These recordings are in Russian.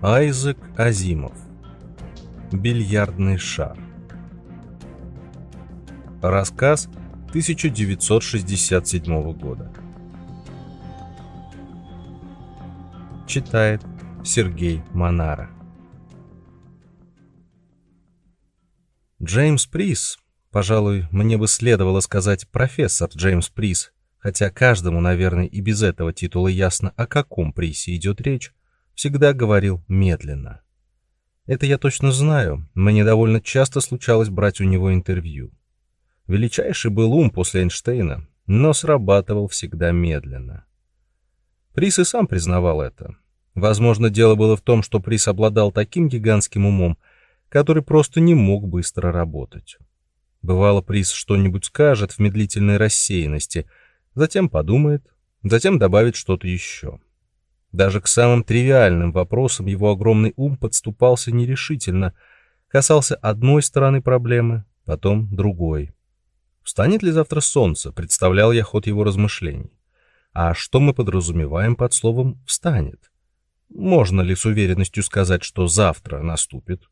Айзек Азимов. Бильярдный шар. Рассказ 1967 года. Читает Сергей Монара. Джеймс Прис, пожалуй, мне бы следовало сказать профессор Джеймс Прис, хотя каждому, наверное, и без этого титула ясно, о каком Присе идет речь, всегда говорил медленно. Это я точно знаю, мне довольно часто случалось брать у него интервью. Величайший был ум после Эйнштейна, но срабатывал всегда медленно. Прис и сам признавал это. Возможно, дело было в том, что Прис обладал таким гигантским умом, который просто не мог быстро работать. Бывало, Прис что-нибудь скажет в медлительной рассеянности, затем подумает, затем добавит что-то еще. Даже к самым тривиальным вопросам его огромный ум подступался нерешительно, касался одной стороны проблемы, потом другой. Встанет ли завтра солнце, представлял я ход его размышлений. А что мы подразумеваем под словом «встанет»? Можно ли с уверенностью сказать, что завтра наступит?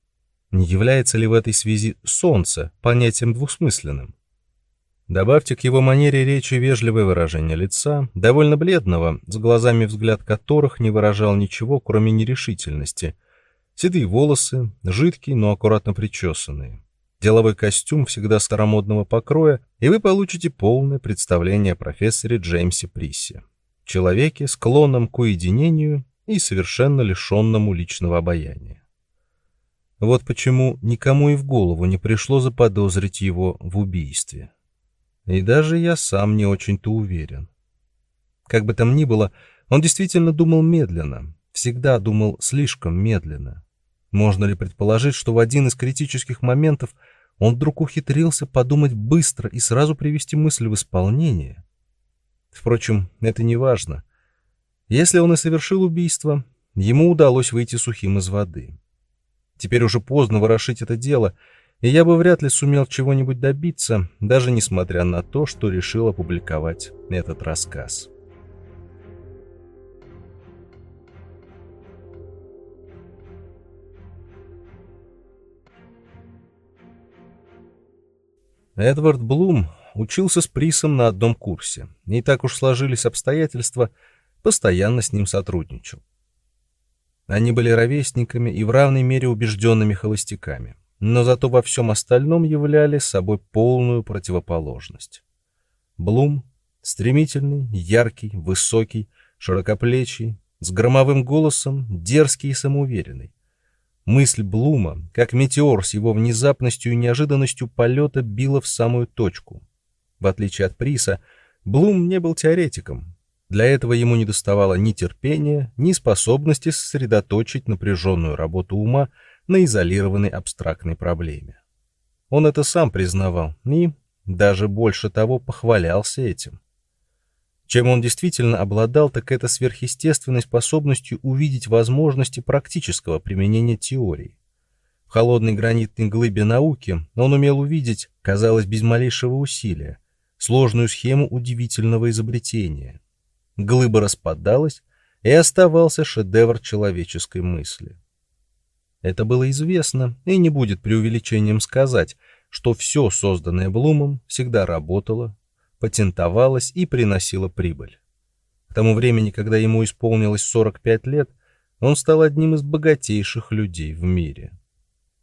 Не является ли в этой связи солнце понятием двусмысленным? Добавьте к его манере речи вежливое выражение лица, довольно бледного, с глазами взгляд которых не выражал ничего, кроме нерешительности. Седые волосы, жидкие, но аккуратно причесанные. Деловой костюм всегда старомодного покроя, и вы получите полное представление о профессоре Джеймсе Приссе. Человеке, склонном к уединению и совершенно лишенному личного обаяния. Вот почему никому и в голову не пришло заподозрить его в убийстве. И даже я сам не очень-то уверен. Как бы там ни было, он действительно думал медленно, всегда думал слишком медленно. Можно ли предположить, что в один из критических моментов он вдруг ухитрился подумать быстро и сразу привести мысль в исполнение? Впрочем, это не важно. Если он и совершил убийство, ему удалось выйти сухим из воды. Теперь уже поздно ворошить это дело — и я бы вряд ли сумел чего-нибудь добиться, даже несмотря на то, что решил опубликовать этот рассказ. Эдвард Блум учился с Присом на одном курсе, и так уж сложились обстоятельства, постоянно с ним сотрудничал. Они были ровесниками и в равной мере убежденными холостяками но зато во всем остальном являли собой полную противоположность. Блум — стремительный, яркий, высокий, широкоплечий, с громовым голосом, дерзкий и самоуверенный. Мысль Блума, как метеор с его внезапностью и неожиданностью полета, била в самую точку. В отличие от Приса, Блум не был теоретиком. Для этого ему не доставало ни терпения, ни способности сосредоточить напряженную работу ума на изолированной абстрактной проблеме. Он это сам признавал и, даже больше того, похвалялся этим. Чем он действительно обладал, так это сверхъестественной способностью увидеть возможности практического применения теории. В холодной гранитной глыбе науки он умел увидеть, казалось, без малейшего усилия, сложную схему удивительного изобретения. Глыба распадалась, и оставался шедевр человеческой мысли. Это было известно, и не будет преувеличением сказать, что все созданное Блумом всегда работало, патентовалось и приносило прибыль. К тому времени, когда ему исполнилось 45 лет, он стал одним из богатейших людей в мире.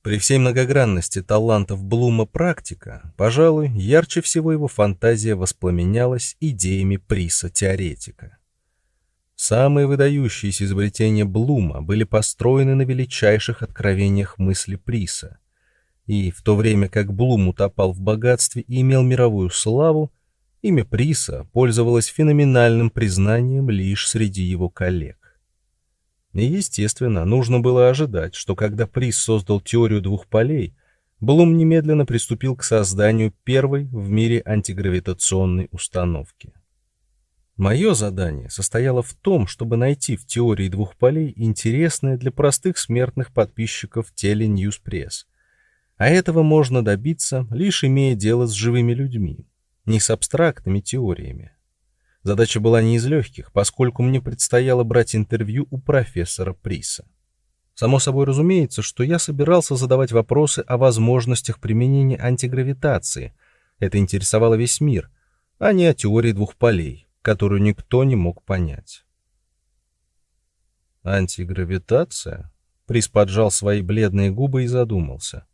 При всей многогранности талантов Блума практика, пожалуй, ярче всего его фантазия воспламенялась идеями Приса-теоретика. Самые выдающиеся изобретения Блума были построены на величайших откровениях мысли Приса. И в то время как Блум утопал в богатстве и имел мировую славу, имя Приса пользовалось феноменальным признанием лишь среди его коллег. И, естественно, нужно было ожидать, что когда Прис создал теорию двух полей, Блум немедленно приступил к созданию первой в мире антигравитационной установки. Мое задание состояло в том, чтобы найти в теории двух полей интересное для простых смертных подписчиков теле Ньюспресс. А этого можно добиться, лишь имея дело с живыми людьми, не с абстрактными теориями. Задача была не из легких, поскольку мне предстояло брать интервью у профессора Приса. Само собой разумеется, что я собирался задавать вопросы о возможностях применения антигравитации. Это интересовало весь мир, а не о теории двух полей, которую никто не мог понять. Антигравитация? Прис поджал свои бледные губы и задумался.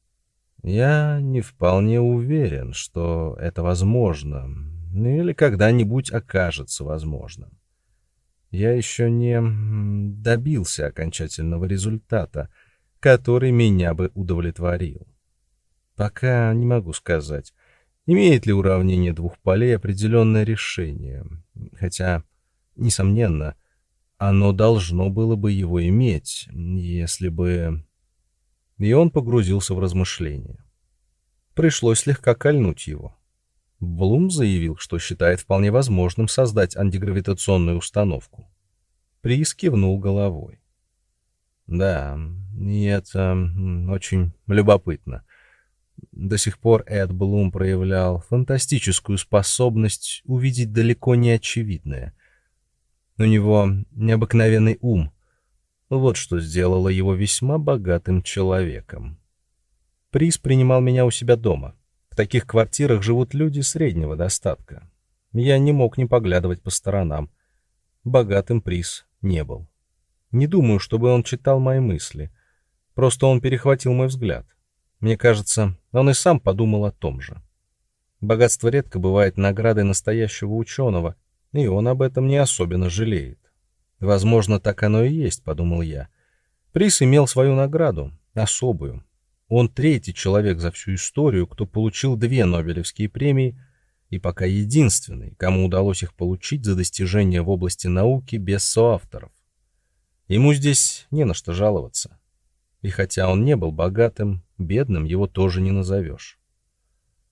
Я не вполне уверен, что это возможно, или когда-нибудь окажется возможным. Я еще не добился окончательного результата, который меня бы удовлетворил. Пока не могу сказать, имеет ли уравнение двух полей определенное решение, хотя, несомненно, оно должно было бы его иметь, если бы... И он погрузился в размышления. Пришлось слегка кольнуть его. Блум заявил, что считает вполне возможным создать антигравитационную установку. Приис кивнул головой. Да, и это очень любопытно. До сих пор Эд Блум проявлял фантастическую способность увидеть далеко не очевидное. У него необыкновенный ум. Вот что сделало его весьма богатым человеком. Приз принимал меня у себя дома. В таких квартирах живут люди среднего достатка. Я не мог не поглядывать по сторонам. Богатым приз не был. Не думаю, чтобы он читал мои мысли. Просто он перехватил мой взгляд. Мне кажется, он и сам подумал о том же. Богатство редко бывает наградой настоящего ученого — и он об этом не особенно жалеет. Возможно, так оно и есть, подумал я. Приз имел свою награду, особую. Он третий человек за всю историю, кто получил две Нобелевские премии, и пока единственный, кому удалось их получить за достижения в области науки без соавторов. Ему здесь не на что жаловаться. И хотя он не был богатым, бедным его тоже не назовешь.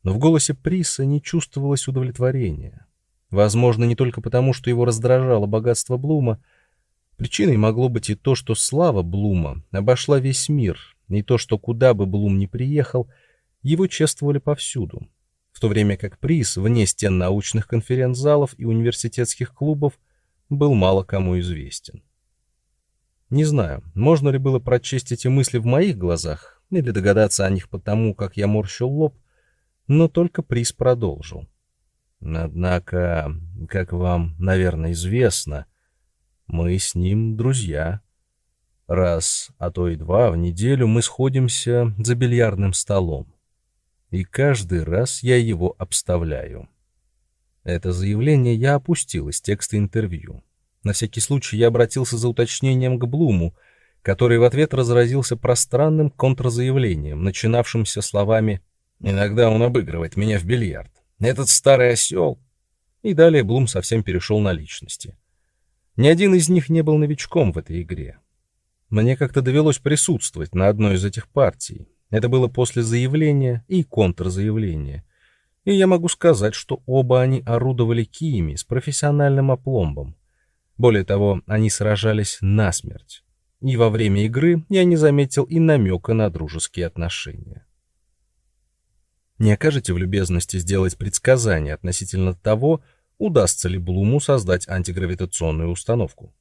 Но в голосе Приса не чувствовалось удовлетворения. Возможно, не только потому, что его раздражало богатство Блума. Причиной могло быть и то, что слава Блума обошла весь мир, и то, что куда бы Блум ни приехал, его чествовали повсюду. В то время как приз вне стен научных конференц-залов и университетских клубов был мало кому известен. Не знаю, можно ли было прочесть эти мысли в моих глазах или догадаться о них потому, как я морщил лоб, но только приз продолжил. Однако, как вам, наверное, известно, мы с ним друзья. Раз, а то и два в неделю мы сходимся за бильярдным столом. И каждый раз я его обставляю. Это заявление я опустил из текста интервью. На всякий случай я обратился за уточнением к Блуму, который в ответ разразился пространным контрзаявлением, начинавшимся словами «Иногда он обыгрывает меня в бильярд». Этот старый осел. И далее Блум совсем перешел на личности. Ни один из них не был новичком в этой игре. Мне как-то довелось присутствовать на одной из этих партий. Это было после заявления и контрзаявления. И я могу сказать, что оба они орудовали киями с профессиональным опломбом. Более того, они сражались насмерть. И во время игры я не заметил и намека на дружеские отношения. Не окажете в любезности сделать предсказание относительно того, удастся ли Блуму создать антигравитационную установку?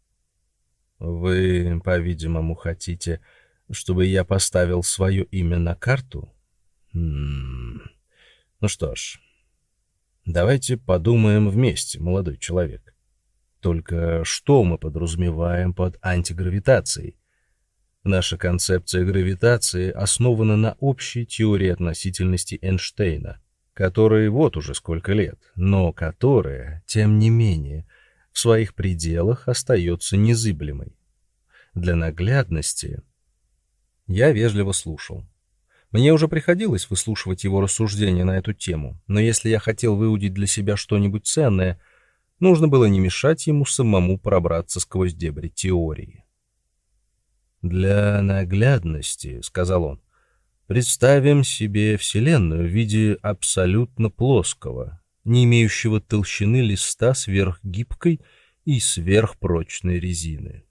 Вы, по-видимому, хотите, чтобы я поставил свое имя на карту? М -м -м. Ну что ж, давайте подумаем вместе, молодой человек. Только что мы подразумеваем под антигравитацией? Наша концепция гравитации основана на общей теории относительности Эйнштейна, которой вот уже сколько лет, но которая, тем не менее, в своих пределах остается незыблемой. Для наглядности я вежливо слушал. Мне уже приходилось выслушивать его рассуждения на эту тему, но если я хотел выудить для себя что-нибудь ценное, нужно было не мешать ему самому пробраться сквозь дебри теории. «Для наглядности», — сказал он, — «представим себе Вселенную в виде абсолютно плоского, не имеющего толщины листа сверхгибкой и сверхпрочной резины.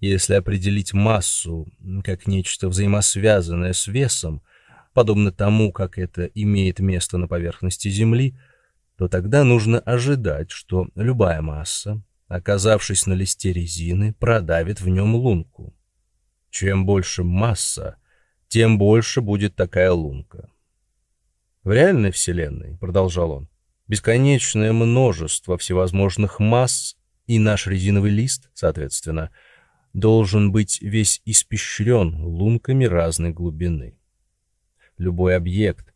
Если определить массу как нечто взаимосвязанное с весом, подобно тому, как это имеет место на поверхности Земли, то тогда нужно ожидать, что любая масса, оказавшись на листе резины, продавит в нем лунку. Чем больше масса, тем больше будет такая лунка. В реальной Вселенной, продолжал он, бесконечное множество всевозможных масс, и наш резиновый лист, соответственно, должен быть весь испещрен лунками разной глубины. Любой объект,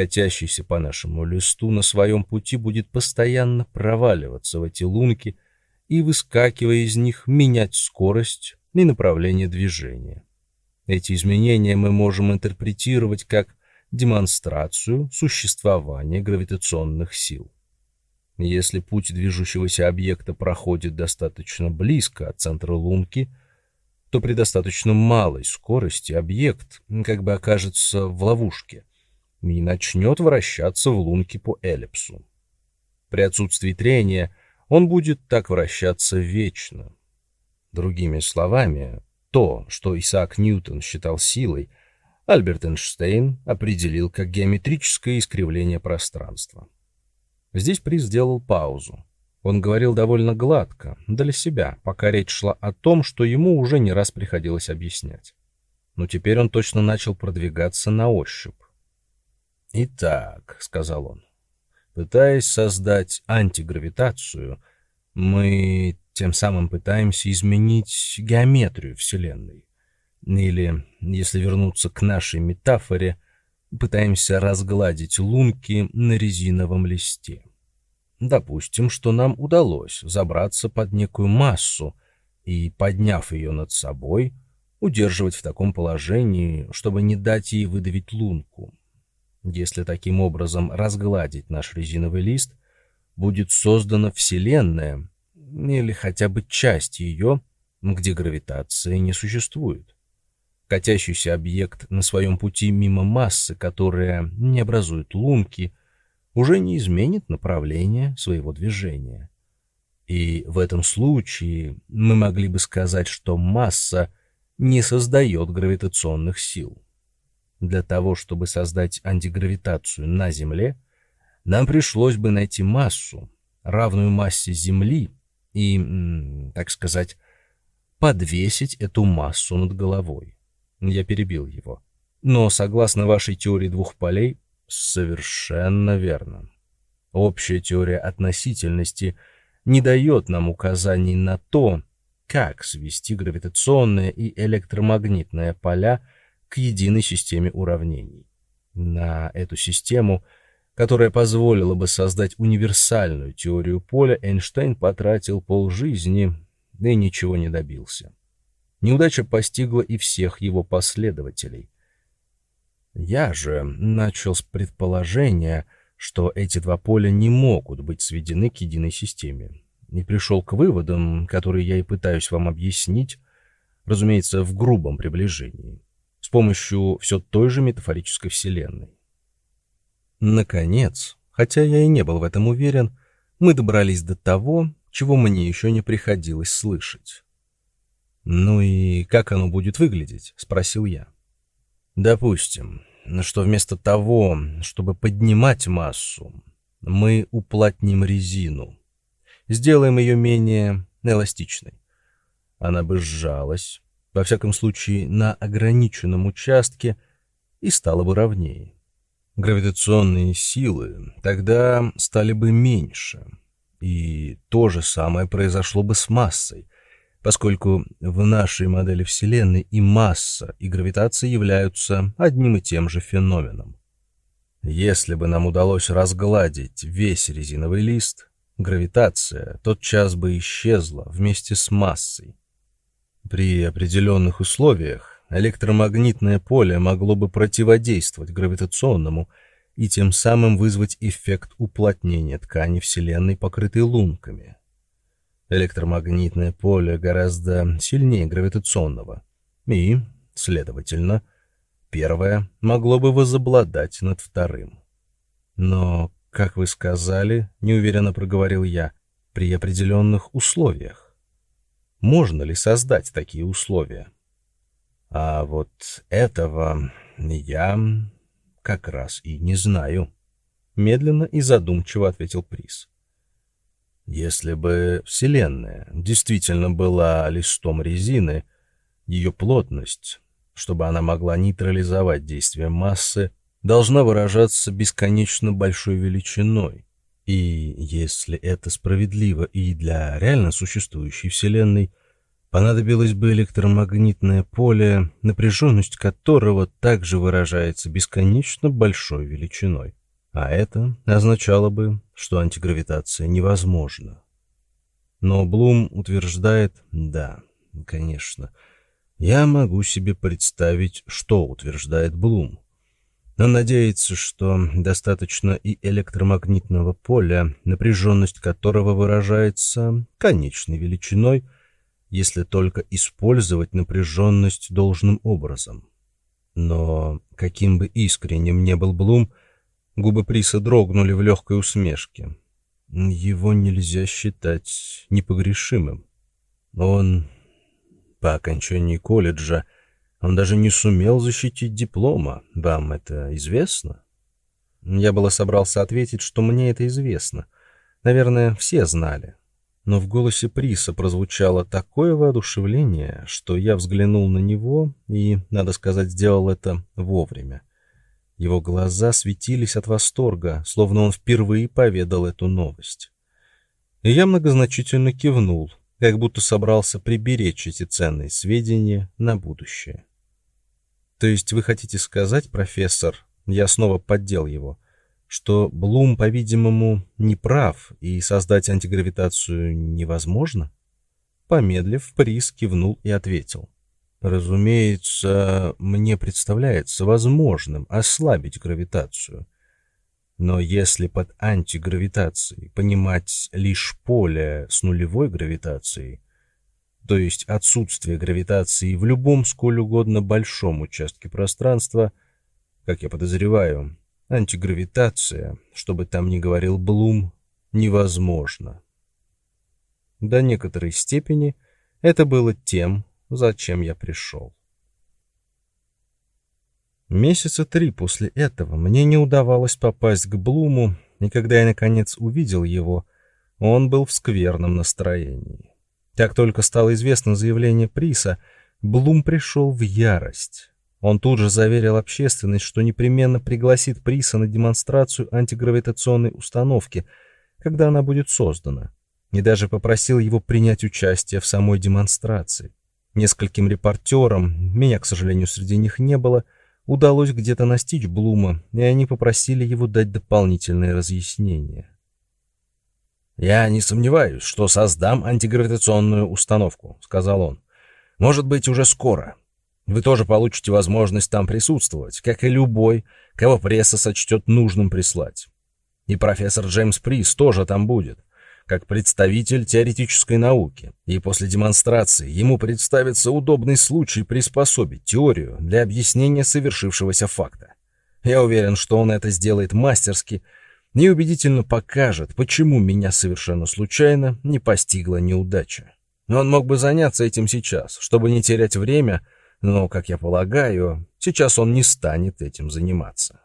катящийся по нашему листу на своем пути, будет постоянно проваливаться в эти лунки и, выскакивая из них, менять скорость и направление движения. Эти изменения мы можем интерпретировать как демонстрацию существования гравитационных сил. Если путь движущегося объекта проходит достаточно близко от центра лунки, то при достаточно малой скорости объект как бы окажется в ловушке и начнет вращаться в лунке по эллипсу. При отсутствии трения он будет так вращаться вечно. Другими словами, то, что Исаак Ньютон считал силой, Альберт Эйнштейн определил как геометрическое искривление пространства. Здесь Приз сделал паузу. Он говорил довольно гладко, для себя, пока речь шла о том, что ему уже не раз приходилось объяснять. Но теперь он точно начал продвигаться на ощупь. «Итак», — сказал он, — «пытаясь создать антигравитацию, мы тем самым пытаемся изменить геометрию Вселенной. Или, если вернуться к нашей метафоре, пытаемся разгладить лунки на резиновом листе. Допустим, что нам удалось забраться под некую массу и, подняв ее над собой, удерживать в таком положении, чтобы не дать ей выдавить лунку. Если таким образом разгладить наш резиновый лист, будет создана Вселенная, или хотя бы часть ее, где гравитация не существует. Катящийся объект на своем пути мимо массы, которая не образует лунки, уже не изменит направление своего движения. И в этом случае мы могли бы сказать, что масса не создает гравитационных сил. Для того, чтобы создать антигравитацию на Земле, нам пришлось бы найти массу, равную массе Земли, и, так сказать, подвесить эту массу над головой. Я перебил его. Но, согласно вашей теории двух полей, совершенно верно. Общая теория относительности не дает нам указаний на то, как свести гравитационные и электромагнитные поля к единой системе уравнений. На эту систему, которая позволила бы создать универсальную теорию поля, Эйнштейн потратил полжизни и ничего не добился. Неудача постигла и всех его последователей. Я же начал с предположения, что эти два поля не могут быть сведены к единой системе, и пришел к выводам, которые я и пытаюсь вам объяснить, разумеется, в грубом приближении, с помощью все той же метафорической вселенной. Наконец, хотя я и не был в этом уверен, мы добрались до того, чего мне еще не приходилось слышать. «Ну и как оно будет выглядеть?» — спросил я. «Допустим, что вместо того, чтобы поднимать массу, мы уплотним резину, сделаем ее менее эластичной. Она бы сжалась, во всяком случае, на ограниченном участке и стала бы ровнее. Гравитационные силы тогда стали бы меньше, и то же самое произошло бы с массой, поскольку в нашей модели Вселенной и масса, и гравитация являются одним и тем же феноменом. Если бы нам удалось разгладить весь резиновый лист, гравитация тотчас бы исчезла вместе с массой. При определенных условиях электромагнитное поле могло бы противодействовать гравитационному и тем самым вызвать эффект уплотнения ткани Вселенной, покрытой лунками, Электромагнитное поле гораздо сильнее гравитационного. И, следовательно, первое могло бы возобладать над вторым. Но, как вы сказали, неуверенно проговорил я, при определенных условиях. Можно ли создать такие условия? А вот этого я как раз и не знаю. Медленно и задумчиво ответил Приз. Если бы Вселенная действительно была листом резины, Ее плотность, чтобы она могла нейтрализовать действие массы, должна выражаться бесконечно большой величиной. И если это справедливо и для реально существующей Вселенной, понадобилось бы электромагнитное поле, напряженность которого также выражается бесконечно большой величиной. А это означало бы, что антигравитация невозможна. Но Блум утверждает, да, конечно, я могу себе представить, что утверждает Блум. Он надеется, что достаточно и электромагнитного поля, напряженность которого выражается конечной величиной, если только использовать напряженность должным образом. Но каким бы искренним не был Блум, губы Приса дрогнули в легкой усмешке. Его нельзя считать непогрешимым. Он по окончании колледжа он даже не сумел защитить диплома. Вам это известно? Я было собрался ответить, что мне это известно. Наверное, все знали. Но в голосе Приса прозвучало такое воодушевление, что я взглянул на него и, надо сказать, сделал это вовремя. Его глаза светились от восторга, словно он впервые поведал эту новость. И я многозначительно кивнул, как будто собрался приберечь эти ценные сведения на будущее. То есть вы хотите сказать, профессор, я снова поддел его, что Блум, по-видимому, не прав, и создать антигравитацию невозможно? Помедлив, Приз кивнул и ответил. Разумеется, мне представляется возможным ослабить гравитацию. Но если под антигравитацией понимать лишь поле с нулевой гравитацией, то есть отсутствие гравитации в любом сколь угодно большом участке пространства, как я подозреваю, антигравитация, что бы там ни говорил Блум, невозможно. До некоторой степени это было тем, зачем я пришел. Месяца три после этого мне не удавалось попасть к Блуму, и когда я наконец увидел его, он был в скверном настроении. Как только стало известно заявление Приса, Блум пришел в ярость. Он тут же заверил общественность, что непременно пригласит Приса на демонстрацию антигравитационной установки, когда она будет создана, и даже попросил его принять участие в самой демонстрации. Нескольким репортерам, меня, к сожалению, среди них не было, удалось где-то настичь Блума, и они попросили его дать дополнительные разъяснения. «Я не сомневаюсь, что создам антигравитационную установку», — сказал он. «Может быть, уже скоро. Вы тоже получите возможность там присутствовать, как и любой, кого пресса сочтет нужным прислать. И профессор Джеймс Прис тоже там будет, как представитель теоретической науки, и после демонстрации ему представится удобный случай приспособить теорию для объяснения совершившегося факта. Я уверен, что он это сделает мастерски — неубедительно покажет, почему меня совершенно случайно не постигла неудача. Но он мог бы заняться этим сейчас, чтобы не терять время, но, как я полагаю, сейчас он не станет этим заниматься.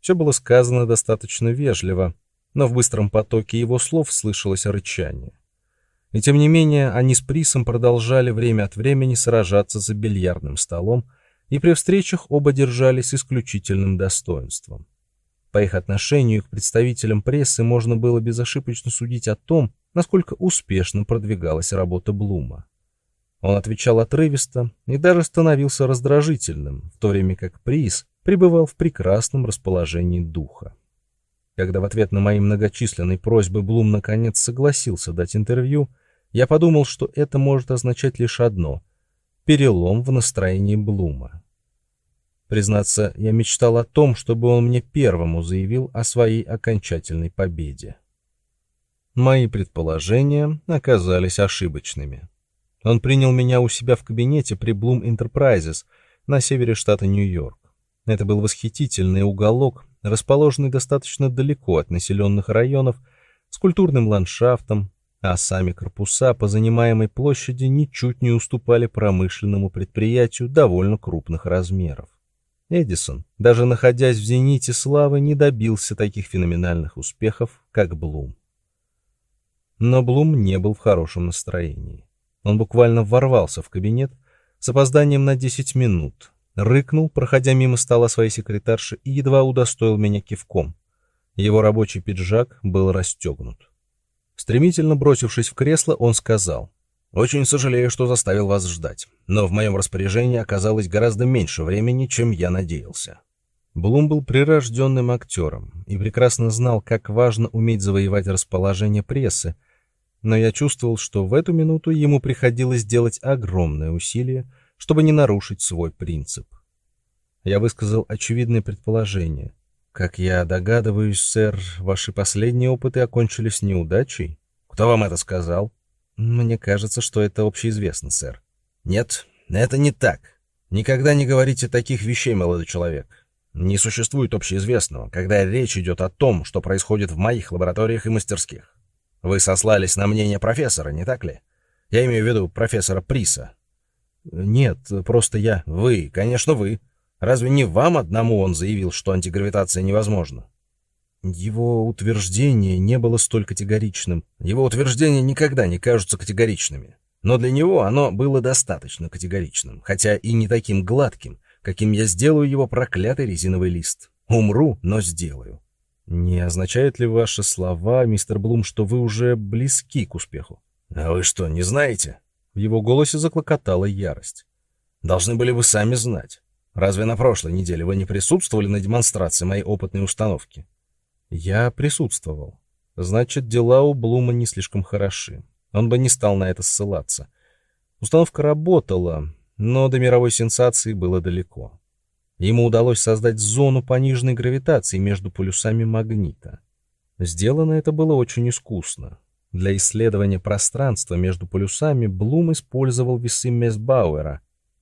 Все было сказано достаточно вежливо, но в быстром потоке его слов слышалось рычание. И тем не менее, они с Присом продолжали время от времени сражаться за бильярдным столом, и при встречах оба держались исключительным достоинством. По их отношению к представителям прессы можно было безошибочно судить о том, насколько успешно продвигалась работа Блума. Он отвечал отрывисто и даже становился раздражительным, в то время как Приз пребывал в прекрасном расположении духа. Когда в ответ на мои многочисленные просьбы Блум наконец согласился дать интервью, я подумал, что это может означать лишь одно — перелом в настроении Блума. Признаться, я мечтал о том, чтобы он мне первому заявил о своей окончательной победе. Мои предположения оказались ошибочными. Он принял меня у себя в кабинете при Bloom Enterprises на севере штата Нью-Йорк. Это был восхитительный уголок, расположенный достаточно далеко от населенных районов, с культурным ландшафтом, а сами корпуса по занимаемой площади ничуть не уступали промышленному предприятию довольно крупных размеров. Эдисон, даже находясь в зените славы, не добился таких феноменальных успехов, как Блум. Но Блум не был в хорошем настроении. Он буквально ворвался в кабинет, с опозданием на 10 минут, рыкнул, проходя мимо стола своей секретарши, и едва удостоил меня кивком. Его рабочий пиджак был расстегнут. Стремительно бросившись в кресло, он сказал, «Очень сожалею, что заставил вас ждать, но в моем распоряжении оказалось гораздо меньше времени, чем я надеялся». Блум был прирожденным актером и прекрасно знал, как важно уметь завоевать расположение прессы, но я чувствовал, что в эту минуту ему приходилось делать огромное усилие, чтобы не нарушить свой принцип. Я высказал очевидное предположение. Как я догадываюсь, сэр, ваши последние опыты окончились неудачей? Кто вам это сказал? Мне кажется, что это общеизвестно, сэр. Нет, это не так. Никогда не говорите таких вещей, молодой человек. Не существует общеизвестного, когда речь идет о том, что происходит в моих лабораториях и мастерских. Вы сослались на мнение профессора, не так ли? Я имею в виду профессора Приса. Нет, просто я. Вы, конечно, вы. Разве не вам одному он заявил, что антигравитация невозможна? Его утверждение не было столь категоричным. Его утверждения никогда не кажутся категоричными. Но для него оно было достаточно категоричным, хотя и не таким гладким, каким я сделаю его проклятый резиновый лист. Умру, но сделаю. Не означают ли ваши слова, мистер Блум, что вы уже близки к успеху? А вы что, не знаете? В его голосе заклокотала ярость. Должны были вы сами знать. Разве на прошлой неделе вы не присутствовали на демонстрации моей опытной установки? Я присутствовал. Значит, дела у Блума не слишком хороши. Он бы не стал на это ссылаться. Установка работала, но до мировой сенсации было далеко. Ему удалось создать зону пониженной гравитации между полюсами магнита. Сделано это было очень искусно. Для исследования пространства между полюсами Блум использовал весы Месбауэра.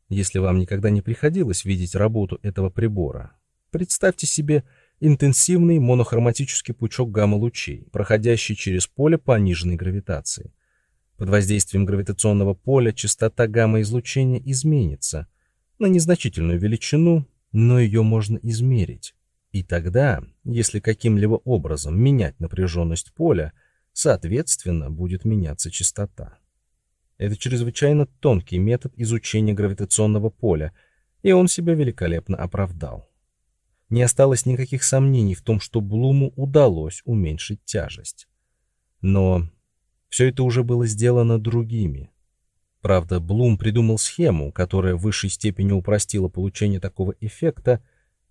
Если вам никогда не приходилось видеть работу этого прибора, представьте себе интенсивный монохроматический пучок гамма-лучей, проходящий через поле пониженной гравитации. Под воздействием гравитационного поля частота гамма-излучения изменится на незначительную величину, но ее можно измерить. И тогда, если каким-либо образом менять напряженность поля, соответственно, будет меняться частота. Это чрезвычайно тонкий метод изучения гравитационного поля, и он себя великолепно оправдал. Не осталось никаких сомнений в том, что Блуму удалось уменьшить тяжесть. Но все это уже было сделано другими. Правда, Блум придумал схему, которая в высшей степени упростила получение такого эффекта.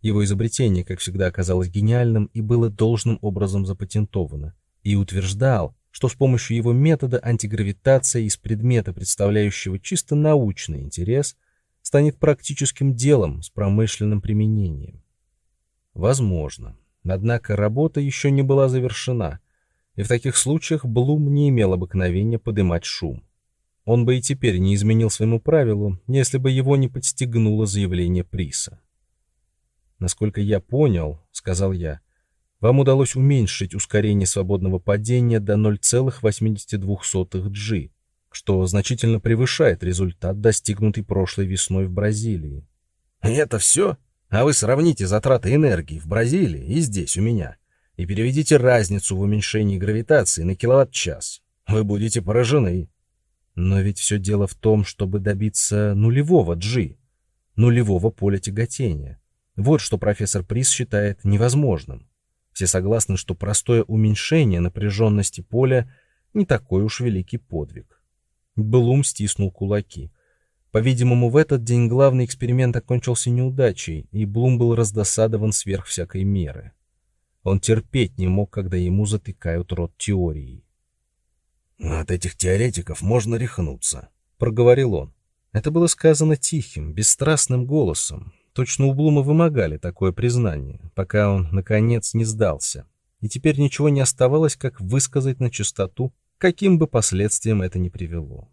Его изобретение, как всегда, оказалось гениальным и было должным образом запатентовано. И утверждал, что с помощью его метода антигравитация из предмета, представляющего чисто научный интерес, станет практическим делом с промышленным применением. Возможно. Однако работа еще не была завершена, и в таких случаях Блум не имел обыкновения подымать шум. Он бы и теперь не изменил своему правилу, если бы его не подстегнуло заявление Приса. «Насколько я понял, — сказал я, — вам удалось уменьшить ускорение свободного падения до 0,82 g, что значительно превышает результат, достигнутый прошлой весной в Бразилии». «Это все? А вы сравните затраты энергии в Бразилии и здесь, у меня, и переведите разницу в уменьшении гравитации на киловатт-час. Вы будете поражены. Но ведь все дело в том, чтобы добиться нулевого G, нулевого поля тяготения. Вот что профессор Прис считает невозможным. Все согласны, что простое уменьшение напряженности поля не такой уж великий подвиг. Блум стиснул кулаки. По-видимому, в этот день главный эксперимент окончился неудачей, и Блум был раздосадован сверх всякой меры. Он терпеть не мог, когда ему затыкают рот теорией. «От этих теоретиков можно рехнуться», — проговорил он. Это было сказано тихим, бесстрастным голосом. Точно у Блума вымогали такое признание, пока он, наконец, не сдался. И теперь ничего не оставалось, как высказать на чистоту, каким бы последствиям это ни привело.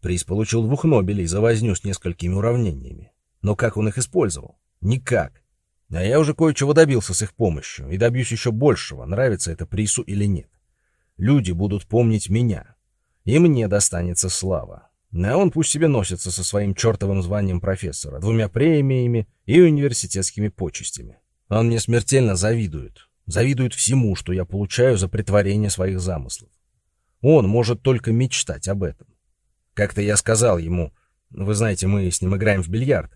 Приз получил двух Нобелей за возню с несколькими уравнениями. Но как он их использовал? Никак. А я уже кое-чего добился с их помощью, и добьюсь еще большего, нравится это Прису или нет. Люди будут помнить меня. И мне достанется слава. А он пусть себе носится со своим чертовым званием профессора, двумя премиями и университетскими почестями. Он мне смертельно завидует. Завидует всему, что я получаю за притворение своих замыслов. Он может только мечтать об этом. Как-то я сказал ему, Вы знаете, мы с ним играем в бильярд.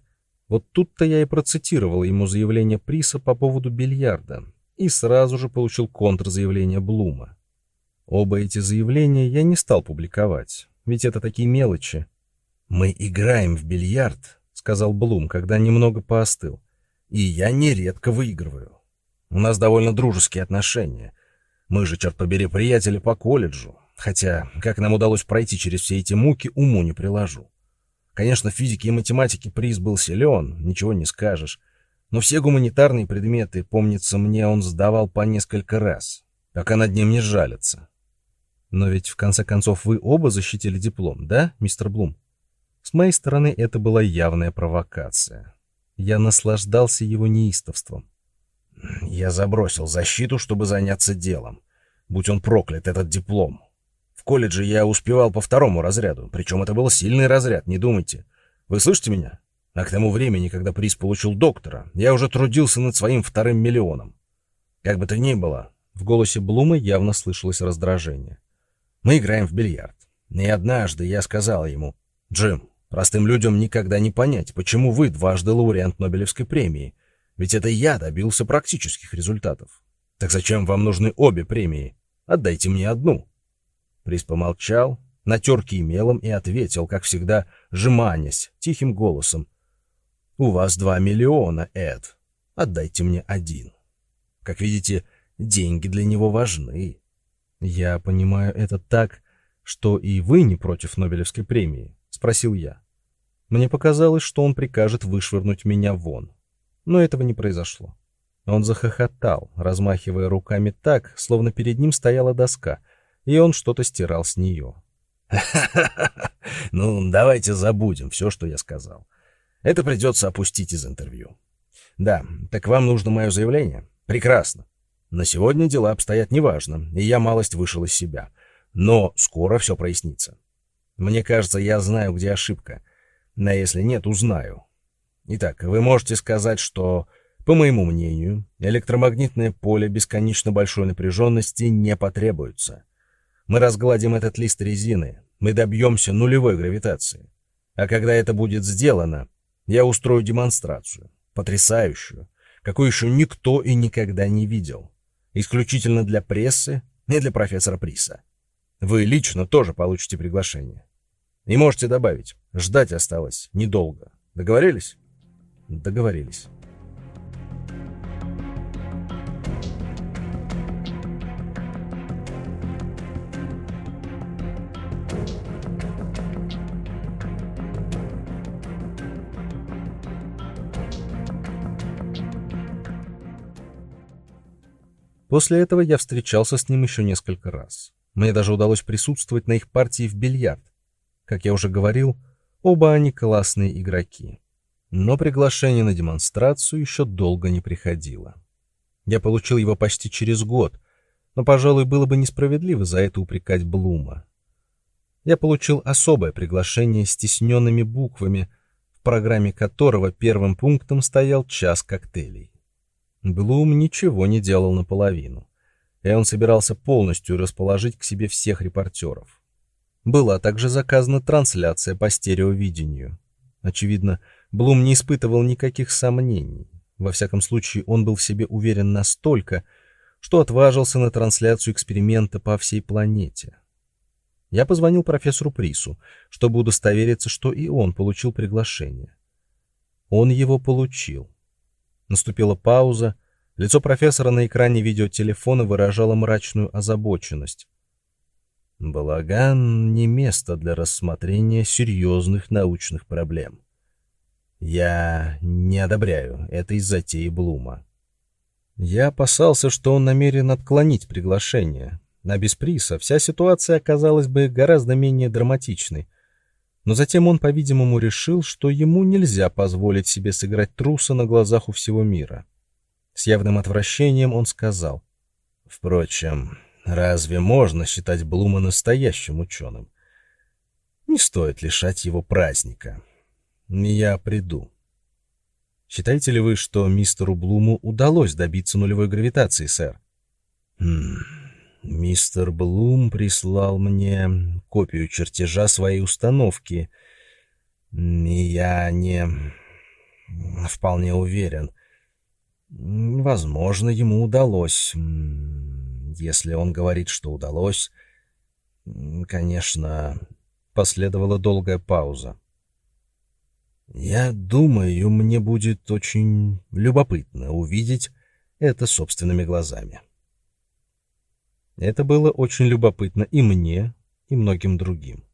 Вот тут-то я и процитировал ему заявление Приса по поводу бильярда и сразу же получил контрзаявление Блума. Оба эти заявления я не стал публиковать, ведь это такие мелочи. «Мы играем в бильярд», — сказал Блум, когда немного поостыл, — «и я нередко выигрываю. У нас довольно дружеские отношения. Мы же, черт побери, приятели по колледжу, хотя, как нам удалось пройти через все эти муки, уму не приложу. Конечно, в физике и математике приз был силен, ничего не скажешь. Но все гуманитарные предметы, помнится мне, он сдавал по несколько раз, пока над ним не жалятся. Но ведь в конце концов вы оба защитили диплом, да, мистер Блум? С моей стороны это была явная провокация. Я наслаждался его неистовством. Я забросил защиту, чтобы заняться делом. Будь он проклят, этот диплом. Колледже я успевал по второму разряду, причем это был сильный разряд, не думайте. Вы слышите меня? А к тому времени, когда приз получил доктора, я уже трудился над своим вторым миллионом. Как бы то ни было, в голосе Блума явно слышалось раздражение. Мы играем в бильярд. И однажды я сказал ему, «Джим, простым людям никогда не понять, почему вы дважды лауреат Нобелевской премии, ведь это я добился практических результатов. Так зачем вам нужны обе премии? Отдайте мне одну». Приз помолчал, натер мелом и ответил, как всегда, жеманясь, тихим голосом. «У вас два миллиона, Эд. Отдайте мне один. Как видите, деньги для него важны». «Я понимаю это так, что и вы не против Нобелевской премии?» — спросил я. Мне показалось, что он прикажет вышвырнуть меня вон. Но этого не произошло. Он захохотал, размахивая руками так, словно перед ним стояла доска — и он что-то стирал с нее. Ну, давайте забудем все, что я сказал. Это придется опустить из интервью. Да, так вам нужно мое заявление? Прекрасно. На сегодня дела обстоят неважно, и я малость вышел из себя. Но скоро все прояснится. Мне кажется, я знаю, где ошибка. Но если нет, узнаю. Итак, вы можете сказать, что, по моему мнению, электромагнитное поле бесконечно большой напряженности не потребуется. Мы разгладим этот лист резины, мы добьемся нулевой гравитации. А когда это будет сделано, я устрою демонстрацию, потрясающую, какую еще никто и никогда не видел. Исключительно для прессы и для профессора Приса. Вы лично тоже получите приглашение. И можете добавить, ждать осталось недолго. Договорились? Договорились. После этого я встречался с ним еще несколько раз. Мне даже удалось присутствовать на их партии в бильярд. Как я уже говорил, оба они классные игроки. Но приглашение на демонстрацию еще долго не приходило. Я получил его почти через год, но, пожалуй, было бы несправедливо за это упрекать Блума. Я получил особое приглашение с тисненными буквами, в программе которого первым пунктом стоял час коктейлей. Блум ничего не делал наполовину, и он собирался полностью расположить к себе всех репортеров. Была также заказана трансляция по стереовидению. Очевидно, Блум не испытывал никаких сомнений. Во всяком случае, он был в себе уверен настолько, что отважился на трансляцию эксперимента по всей планете. Я позвонил профессору Прису, чтобы удостовериться, что и он получил приглашение. Он его получил. Наступила пауза. Лицо профессора на экране видеотелефона выражало мрачную озабоченность. Балаган — не место для рассмотрения серьезных научных проблем. Я не одобряю этой затеи Блума. Я опасался, что он намерен отклонить приглашение. На без приса вся ситуация оказалась бы гораздо менее драматичной — но затем он, по-видимому, решил, что ему нельзя позволить себе сыграть труса на глазах у всего мира. С явным отвращением он сказал, «Впрочем, разве можно считать Блума настоящим ученым? Не стоит лишать его праздника. Я приду». Считаете ли вы, что мистеру Блуму удалось добиться нулевой гравитации, сэр? Хм... Мистер Блум прислал мне копию чертежа своей установки. И я не вполне уверен. Возможно, ему удалось. Если он говорит, что удалось... Конечно, последовала долгая пауза. Я думаю, мне будет очень любопытно увидеть это собственными глазами. Это было очень любопытно и мне, и многим другим.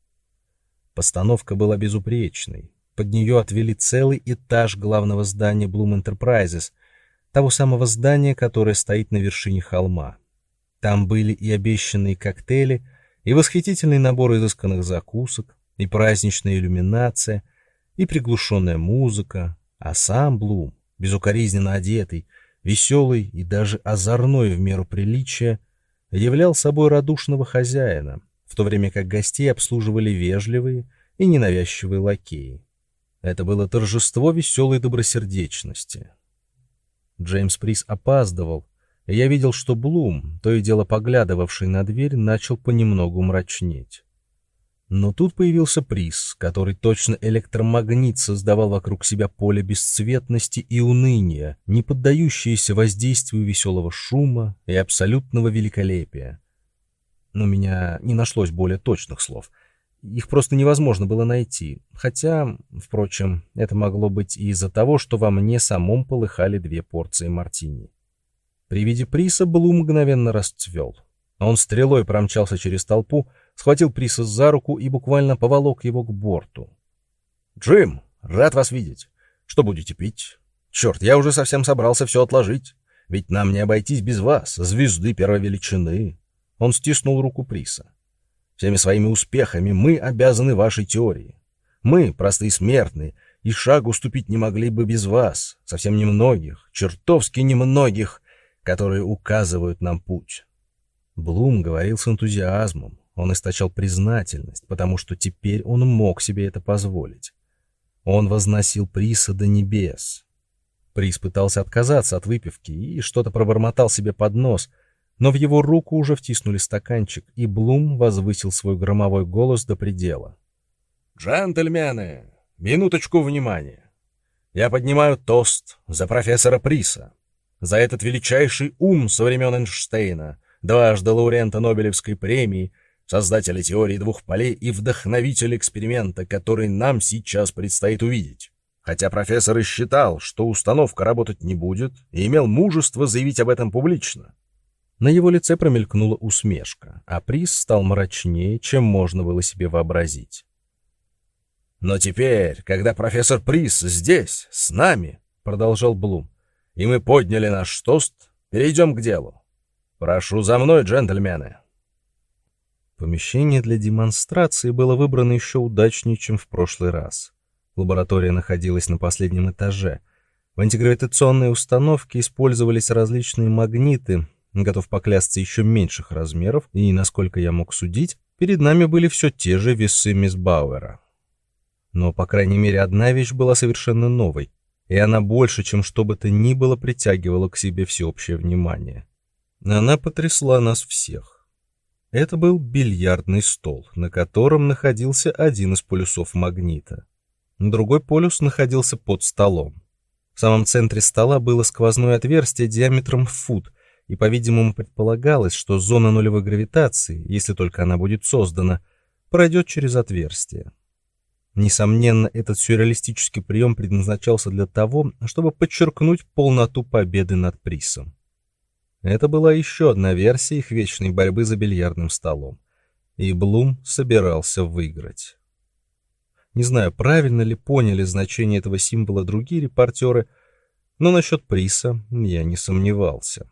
Постановка была безупречной. Под нее отвели целый этаж главного здания Bloom Enterprises, того самого здания, которое стоит на вершине холма. Там были и обещанные коктейли, и восхитительный набор изысканных закусок, и праздничная иллюминация, и приглушенная музыка, а сам Блум, безукоризненно одетый, веселый и даже озорной в меру приличия, являл собой радушного хозяина, в то время как гостей обслуживали вежливые и ненавязчивые лакеи. Это было торжество веселой добросердечности. Джеймс Прис опаздывал, и я видел, что Блум, то и дело поглядывавший на дверь, начал понемногу мрачнеть. Но тут появился приз, который точно электромагнит создавал вокруг себя поле бесцветности и уныния, не поддающееся воздействию веселого шума и абсолютного великолепия. Но у меня не нашлось более точных слов. Их просто невозможно было найти. Хотя, впрочем, это могло быть и из-за того, что во мне самом полыхали две порции мартини. При виде приса Блум мгновенно расцвел. Он стрелой промчался через толпу, схватил Приса за руку и буквально поволок его к борту. «Джим, рад вас видеть. Что будете пить? Черт, я уже совсем собрался все отложить. Ведь нам не обойтись без вас, звезды первой величины». Он стиснул руку Приса. «Всеми своими успехами мы обязаны вашей теории. Мы, простые смертные, и шагу ступить не могли бы без вас, совсем немногих, чертовски немногих, которые указывают нам путь». Блум говорил с энтузиазмом, он источал признательность, потому что теперь он мог себе это позволить. Он возносил Приса до небес. Прис пытался отказаться от выпивки и что-то пробормотал себе под нос, но в его руку уже втиснули стаканчик, и Блум возвысил свой громовой голос до предела. «Джентльмены, минуточку внимания. Я поднимаю тост за профессора Приса, за этот величайший ум со времен Эйнштейна, дважды лауреата Нобелевской премии — создателя теории двух полей и вдохновитель эксперимента, который нам сейчас предстоит увидеть. Хотя профессор и считал, что установка работать не будет, и имел мужество заявить об этом публично. На его лице промелькнула усмешка, а приз стал мрачнее, чем можно было себе вообразить. «Но теперь, когда профессор Приз здесь, с нами», — продолжал Блум, — «и мы подняли наш тост, перейдем к делу. Прошу за мной, джентльмены». Помещение для демонстрации было выбрано еще удачнее, чем в прошлый раз. Лаборатория находилась на последнем этаже. В антигравитационной установке использовались различные магниты, готов поклясться еще меньших размеров, и, насколько я мог судить, перед нами были все те же весы мисс Бауэра. Но, по крайней мере, одна вещь была совершенно новой, и она больше, чем что бы то ни было, притягивала к себе всеобщее внимание. Она потрясла нас всех. Это был бильярдный стол, на котором находился один из полюсов магнита. Другой полюс находился под столом. В самом центре стола было сквозное отверстие диаметром в фут, и, по-видимому, предполагалось, что зона нулевой гравитации, если только она будет создана, пройдет через отверстие. Несомненно, этот сюрреалистический прием предназначался для того, чтобы подчеркнуть полноту победы над Присом. Это была еще одна версия их вечной борьбы за бильярдным столом. И Блум собирался выиграть. Не знаю, правильно ли поняли значение этого символа другие репортеры, но насчет приса я не сомневался.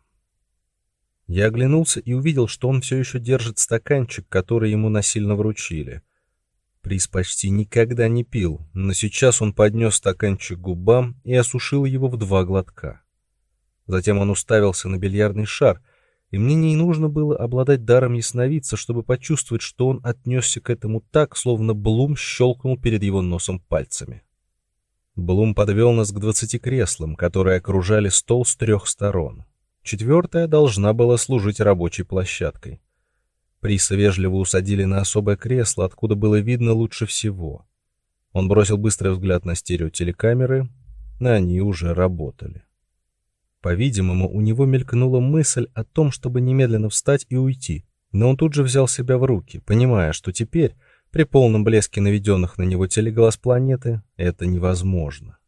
Я оглянулся и увидел, что он все еще держит стаканчик, который ему насильно вручили. Приз почти никогда не пил, но сейчас он поднес стаканчик к губам и осушил его в два глотка. Затем он уставился на бильярдный шар, и мне не нужно было обладать даром ясновидца, чтобы почувствовать, что он отнесся к этому так, словно Блум щелкнул перед его носом пальцами. Блум подвел нас к двадцати креслам, которые окружали стол с трех сторон. Четвертая должна была служить рабочей площадкой. Приса вежливо усадили на особое кресло, откуда было видно лучше всего. Он бросил быстрый взгляд на стереотелекамеры, но они уже работали. По-видимому, у него мелькнула мысль о том, чтобы немедленно встать и уйти, но он тут же взял себя в руки, понимая, что теперь, при полном блеске наведенных на него телеглаз планеты, это невозможно.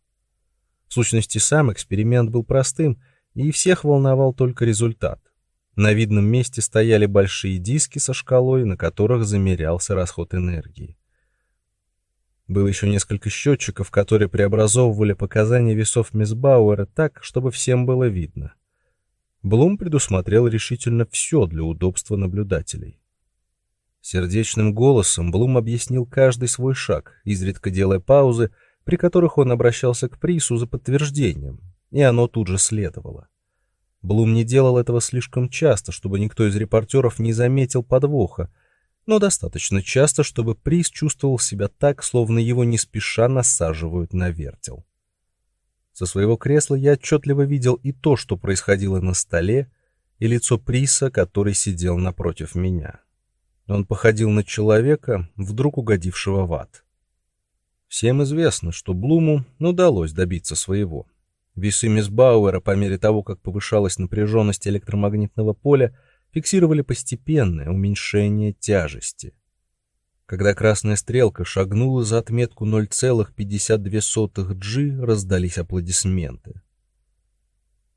В сущности, сам эксперимент был простым, и всех волновал только результат. На видном месте стояли большие диски со шкалой, на которых замерялся расход энергии. Было еще несколько счетчиков, которые преобразовывали показания весов Мисбауэра так, чтобы всем было видно. Блум предусмотрел решительно все для удобства наблюдателей. Сердечным голосом Блум объяснил каждый свой шаг, изредка делая паузы, при которых он обращался к Прису за подтверждением, и оно тут же следовало. Блум не делал этого слишком часто, чтобы никто из репортеров не заметил подвоха, но достаточно часто, чтобы Приз чувствовал себя так, словно его не спеша насаживают на вертел. Со своего кресла я отчетливо видел и то, что происходило на столе, и лицо Приса, который сидел напротив меня. Он походил на человека, вдруг угодившего в ад. Всем известно, что Блуму удалось добиться своего. Весы Мисбауэра по мере того, как повышалась напряженность электромагнитного поля, фиксировали постепенное уменьшение тяжести. Когда красная стрелка шагнула за отметку 0,52 G, раздались аплодисменты.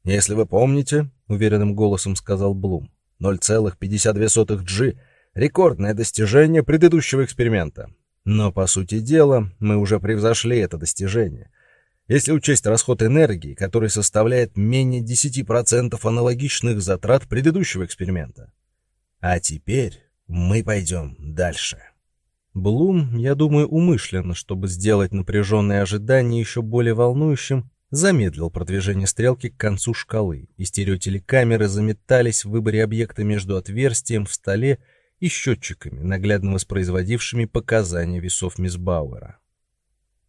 «Если вы помните», — уверенным голосом сказал Блум, 0,52 G — рекордное достижение предыдущего эксперимента. Но, по сути дела, мы уже превзошли это достижение — если учесть расход энергии, который составляет менее 10% аналогичных затрат предыдущего эксперимента. А теперь мы пойдем дальше. Блум, я думаю, умышленно, чтобы сделать напряженное ожидание еще более волнующим, замедлил продвижение стрелки к концу шкалы, и стереотелекамеры заметались в выборе объекта между отверстием в столе и счетчиками, наглядно воспроизводившими показания весов мисс Бауэра.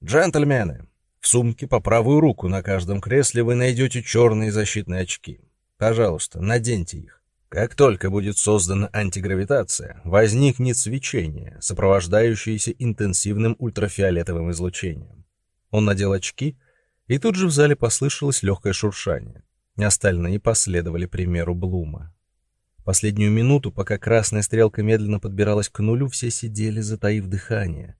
«Джентльмены, в сумке по правую руку на каждом кресле вы найдете черные защитные очки. Пожалуйста, наденьте их. Как только будет создана антигравитация, возникнет свечение, сопровождающееся интенсивным ультрафиолетовым излучением. Он надел очки, и тут же в зале послышалось легкое шуршание. Остальные последовали примеру Блума. Последнюю минуту, пока красная стрелка медленно подбиралась к нулю, все сидели, затаив дыхание.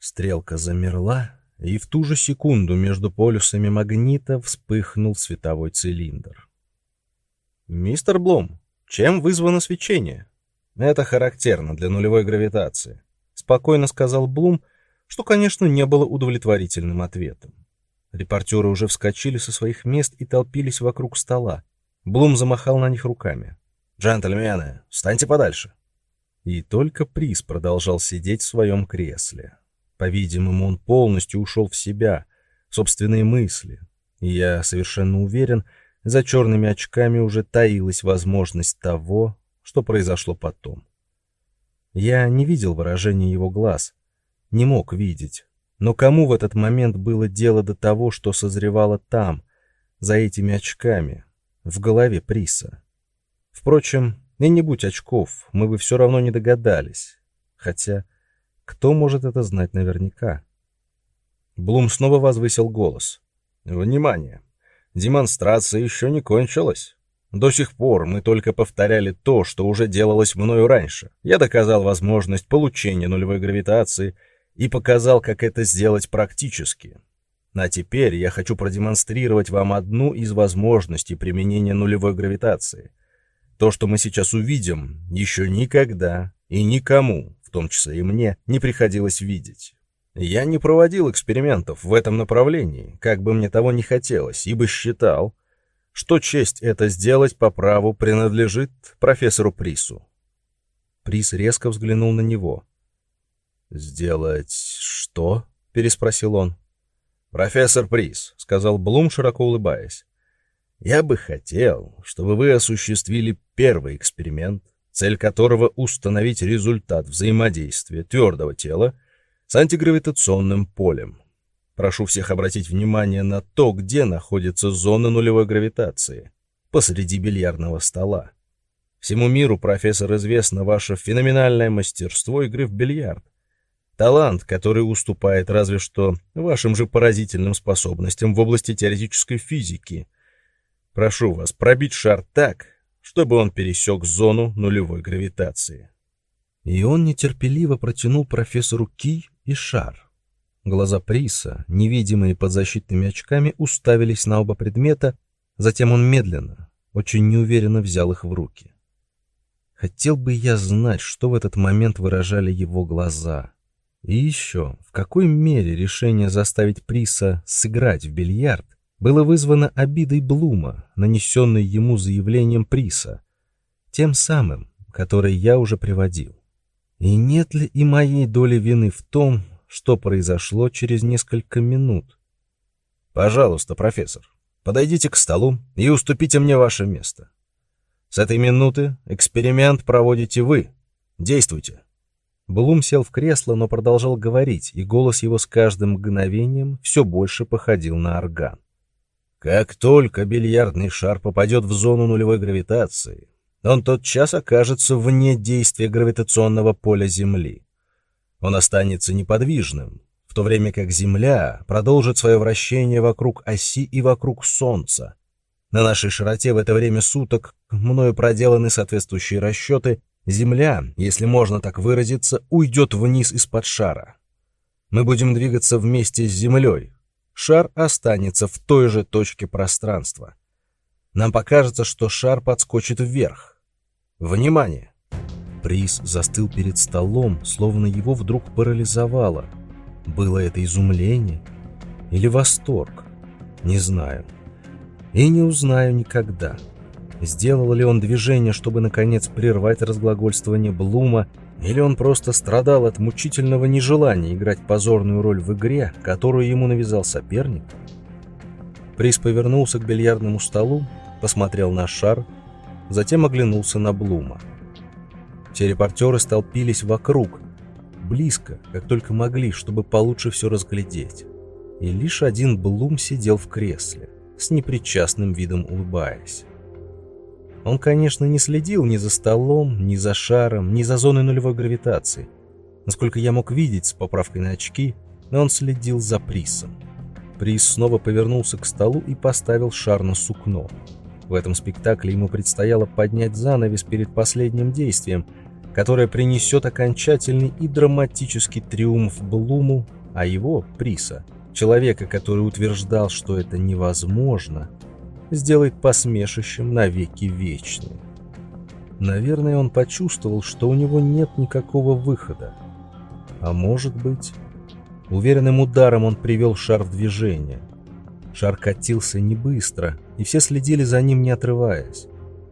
Стрелка замерла, и в ту же секунду между полюсами магнита вспыхнул световой цилиндр. «Мистер Блум, чем вызвано свечение?» «Это характерно для нулевой гравитации», — спокойно сказал Блум, что, конечно, не было удовлетворительным ответом. Репортеры уже вскочили со своих мест и толпились вокруг стола. Блум замахал на них руками. «Джентльмены, встаньте подальше!» И только приз продолжал сидеть в своем кресле. По-видимому, он полностью ушел в себя, в собственные мысли. И я совершенно уверен, за черными очками уже таилась возможность того, что произошло потом. Я не видел выражения его глаз, не мог видеть. Но кому в этот момент было дело до того, что созревало там, за этими очками, в голове Приса? Впрочем, и не будь очков, мы бы все равно не догадались. Хотя... Кто может это знать наверняка? Блум снова возвысил голос. Внимание! Демонстрация еще не кончилась. До сих пор мы только повторяли то, что уже делалось мною раньше. Я доказал возможность получения нулевой гравитации и показал, как это сделать практически. А теперь я хочу продемонстрировать вам одну из возможностей применения нулевой гравитации. То, что мы сейчас увидим, еще никогда и никому в том числе и мне, не приходилось видеть. Я не проводил экспериментов в этом направлении, как бы мне того не хотелось, ибо считал, что честь это сделать по праву принадлежит профессору Прису. Прис резко взглянул на него. «Сделать что?» — переспросил он. «Профессор Прис», — сказал Блум, широко улыбаясь. «Я бы хотел, чтобы вы осуществили первый эксперимент, цель которого установить результат взаимодействия твердого тела с антигравитационным полем. Прошу всех обратить внимание на то, где находится зона нулевой гравитации, посреди бильярдного стола. Всему миру, профессор, известно ваше феноменальное мастерство игры в бильярд. Талант, который уступает разве что вашим же поразительным способностям в области теоретической физики. Прошу вас пробить шар так, чтобы он пересек зону нулевой гравитации. И он нетерпеливо протянул профессору ки и шар. Глаза Приса, невидимые под защитными очками, уставились на оба предмета, затем он медленно, очень неуверенно взял их в руки. Хотел бы я знать, что в этот момент выражали его глаза. И еще, в какой мере решение заставить Приса сыграть в бильярд было вызвано обидой Блума, нанесенной ему заявлением Приса, тем самым, который я уже приводил. И нет ли и моей доли вины в том, что произошло через несколько минут? Пожалуйста, профессор, подойдите к столу и уступите мне ваше место. С этой минуты эксперимент проводите вы. Действуйте. Блум сел в кресло, но продолжал говорить, и голос его с каждым мгновением все больше походил на орган. Как только бильярдный шар попадет в зону нулевой гравитации, он тотчас окажется вне действия гравитационного поля Земли. Он останется неподвижным, в то время как Земля продолжит свое вращение вокруг оси и вокруг Солнца. На нашей широте в это время суток мною проделаны соответствующие расчеты, Земля, если можно так выразиться, уйдет вниз из-под шара. Мы будем двигаться вместе с Землей. Шар останется в той же точке пространства. Нам покажется, что шар подскочит вверх. Внимание! Приз застыл перед столом, словно его вдруг парализовало. Было это изумление или восторг? Не знаю. И не узнаю никогда. Сделал ли он движение, чтобы наконец прервать разглагольствование Блума, или он просто страдал от мучительного нежелания играть позорную роль в игре, которую ему навязал соперник? Приз повернулся к бильярдному столу, посмотрел на шар, затем оглянулся на Блума. Все репортеры столпились вокруг, близко, как только могли, чтобы получше все разглядеть. И лишь один Блум сидел в кресле, с непричастным видом улыбаясь. Он, конечно, не следил ни за столом, ни за шаром, ни за зоной нулевой гравитации. Насколько я мог видеть с поправкой на очки, но он следил за Присом. Прис снова повернулся к столу и поставил шар на сукно. В этом спектакле ему предстояло поднять занавес перед последним действием, которое принесет окончательный и драматический триумф Блуму, а его, Приса, человека, который утверждал, что это невозможно, сделает посмешищем навеки вечным. Наверное, он почувствовал, что у него нет никакого выхода. А может быть... Уверенным ударом он привел шар в движение. Шар катился не быстро, и все следили за ним, не отрываясь.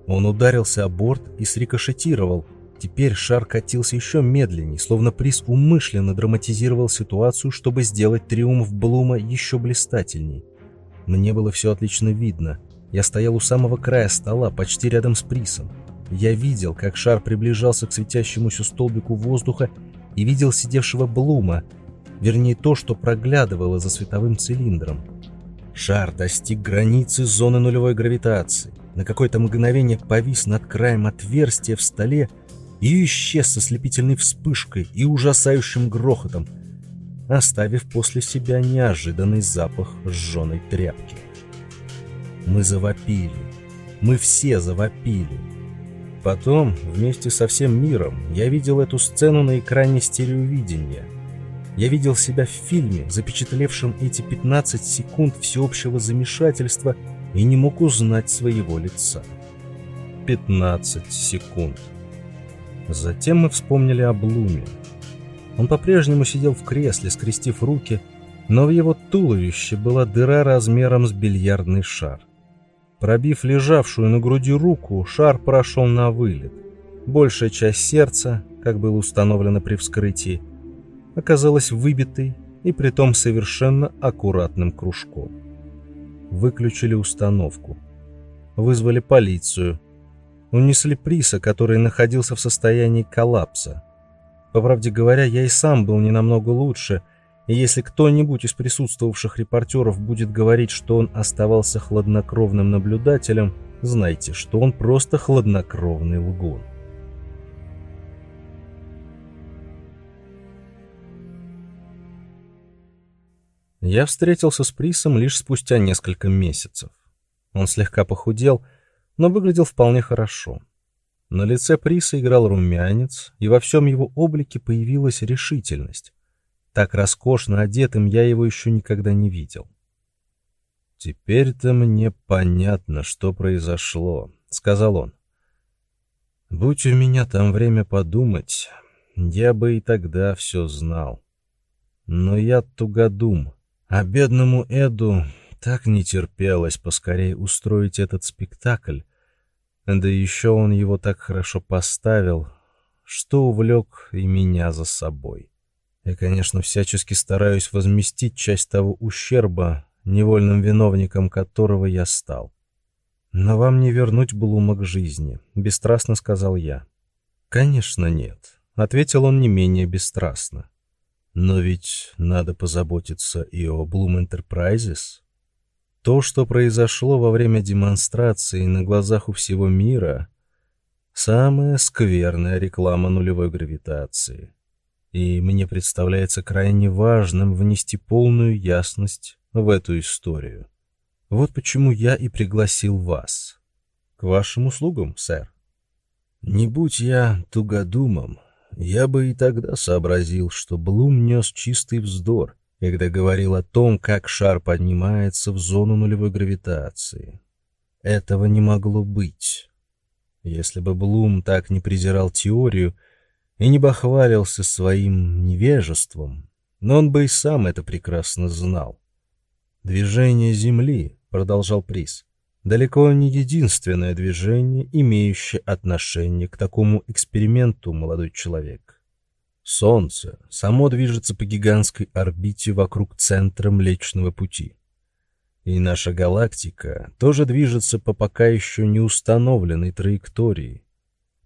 Он ударился о борт и срикошетировал. Теперь шар катился еще медленнее, словно приз умышленно драматизировал ситуацию, чтобы сделать триумф Блума еще блистательней. Мне было все отлично видно. Я стоял у самого края стола, почти рядом с присом. Я видел, как шар приближался к светящемуся столбику воздуха и видел сидевшего Блума, вернее то, что проглядывало за световым цилиндром. Шар достиг границы зоны нулевой гравитации, на какое-то мгновение повис над краем отверстия в столе и исчез со слепительной вспышкой и ужасающим грохотом, оставив после себя неожиданный запах сжженной тряпки. Мы завопили. Мы все завопили. Потом, вместе со всем миром, я видел эту сцену на экране стереовидения. Я видел себя в фильме, запечатлевшем эти 15 секунд всеобщего замешательства и не мог узнать своего лица. 15 секунд. Затем мы вспомнили о Блуме. Он по-прежнему сидел в кресле, скрестив руки, но в его туловище была дыра размером с бильярдный шар. Пробив лежавшую на груди руку, шар прошел на вылет. Большая часть сердца, как было установлено при вскрытии, оказалась выбитой и притом совершенно аккуратным кружком. Выключили установку. Вызвали полицию. Унесли Приса, который находился в состоянии коллапса. По правде говоря, я и сам был не намного лучше – и если кто-нибудь из присутствовавших репортеров будет говорить, что он оставался хладнокровным наблюдателем, знайте, что он просто хладнокровный лгун. Я встретился с Присом лишь спустя несколько месяцев. Он слегка похудел, но выглядел вполне хорошо. На лице Приса играл румянец, и во всем его облике появилась решительность. Так роскошно одетым я его еще никогда не видел. «Теперь-то мне понятно, что произошло», — сказал он. «Будь у меня там время подумать, я бы и тогда все знал. Но я тугодум, а бедному Эду так не терпелось поскорее устроить этот спектакль, да еще он его так хорошо поставил, что увлек и меня за собой. Я, конечно, всячески стараюсь возместить часть того ущерба, невольным виновником которого я стал. Но вам не вернуть Блума к жизни, бесстрастно сказал я. Конечно, нет, ответил он не менее бесстрастно. Но ведь надо позаботиться и о Bloom Enterprises. То, что произошло во время демонстрации на глазах у всего мира, самая скверная реклама нулевой гравитации. И мне представляется крайне важным внести полную ясность в эту историю. Вот почему я и пригласил вас. К вашим услугам, сэр. Не будь я тугодумом, я бы и тогда сообразил, что Блум нес чистый вздор, когда говорил о том, как шар поднимается в зону нулевой гравитации. Этого не могло быть. Если бы Блум так не презирал теорию и не бахвалился своим невежеством, но он бы и сам это прекрасно знал. Движение Земли, продолжал Приз, далеко не единственное движение, имеющее отношение к такому эксперименту, молодой человек. Солнце само движется по гигантской орбите вокруг центра Млечного Пути. И наша галактика тоже движется по пока еще не установленной траектории.